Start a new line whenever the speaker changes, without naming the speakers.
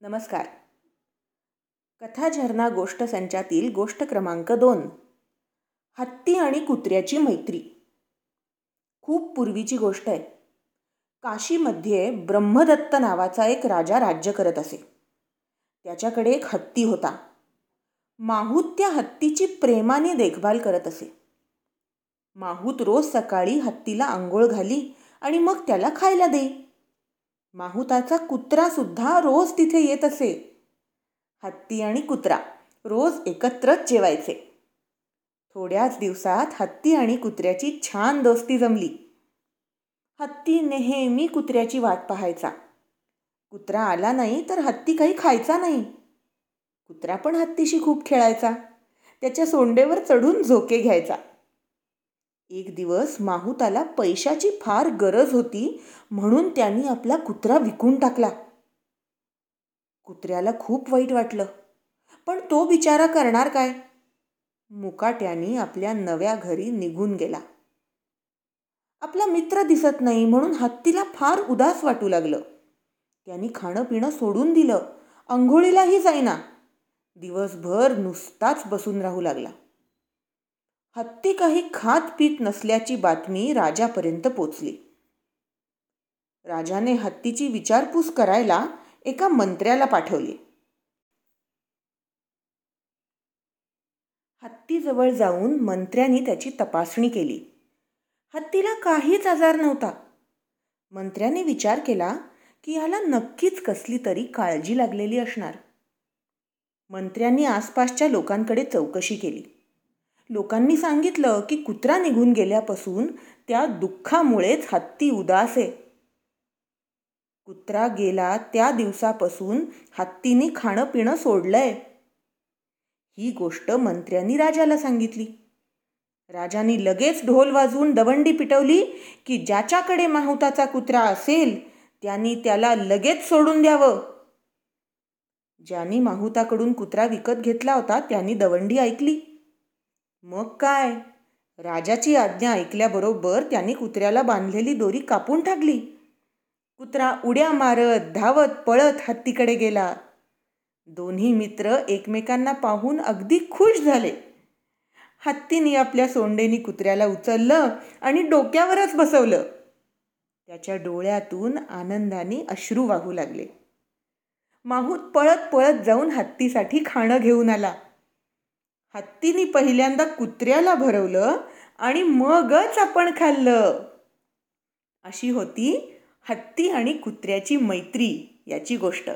नमस्कार. कथा झरना गोष्ट संचातील गोष्ट क्रमांक दोन. हत्ती आणि कुत्र्याची मैत्री. खूप पूर्वीची गोष्ट आहे. काशीमध्ये ब्रह्मदत्त नावाचा एक राजा राज्य करत असे. त्याच्याकडे एक हत्ती होता. माहूत त्या हत्तीची प्रेमाने देखभाल करत असे. माहूत रोज सकाळी हत्तीला आंघोळ घाली आणि मग त्याला खायला दे. माहुताचा कुत्रा सुद्धा रोज तिथे येत असे. हत्ती आणि कुत्रा रोज एकत्रच जेवायचे. थोड्याच दिवसात हत्ती आणि कुत्र्याची छान दोस्ती जमली. हत्ती नेहमी कुत्र्याची वाट पाहायचा. कुत्रा आला नाही तर हत्ती काही खायचा नाही. कुत्रा पण हत्तीशी खूप खेळायचा. त्याच्या सोंडेवर चढून झोके घ्यायचा. एक दिवस माहुताला पैशाची फार गरज होती म्हणून त्यांनी आपला कुत्रा विकून टाकला. कुत्र्याला खूप वाईट वाटलं. पण तो बिचारा करणार काय? मुकाट्याने आपल्या नव्या घरी निघून गेला. आपला मित्र दिसत नाही म्हणून हत्तीला फार उदास वाटू लागलं. त्यांनी खाणं पिणं सोडून दिलं. आंघोळीलाही जाईना. दिवसभर नुसताच बसून राहू लागला. हत्ती काही खात पीत नसल्याची बातमी राजापर्यंत पोचली. राजाने हत्तीची विचारपूस करायला एका मंत्र्याला पाठवली. हत्तीजवळ जाऊन मंत्र्यांनी त्याची तपासणी केली. हत्तीला काहीच आजार नव्हता. मंत्र्याने विचार केला की ह्याला नक्कीच कसली तरी काळजी लागलेली असणार. मंत्र्यांनी आसपासच्या लोकांकडे चौकशी केली. लोकांनी सांगितलं की कुत्रा निघून गेल्यापासून त्या दुःखामुळेच हत्ती उदास आहे. कुत्रा गेला त्या दिवसापासून हत्तीने खाणं पिणं सोडलंय. ही गोष्ट मंत्र्यांनी राजाला सांगितली. राजाने लगेच ढोल वाजवून दवंडी पिटवली की ज्याच्याकडे माहुताचा कुत्रा असेल त्यांनी त्याला लगेच सोडून द्यावं. ज्यांनी माहुताकडून कुत्रा विकत घेतला होता त्यांनी दवंडी ऐकली. मग काय? राजाची आज्ञा ऐकल्याबरोबर त्यांनी कुत्र्याला बांधलेली दोरी कापून टाकली. कुत्रा उड्या मारत धावत पळत हत्तीकडे गेला. दोन्ही मित्र एकमेकांना पाहून अगदी खुश झाले. हत्तीने आपल्या सोंडेनी कुत्र्याला उचललं आणि डोक्यावरच बसवलं. त्याच्या डोळ्यातून आनंदाने अश्रू वाहू लागले. माहूत पळत पळत जाऊन हत्तीसाठी खाणं घेऊन आला. हत्तीने पहिल्यांदा कुत्र्याला भरवलं आणि मगच आपण खाल्लं. अशी होती हत्ती आणि कुत्र्याची मैत्री याची गोष्ट.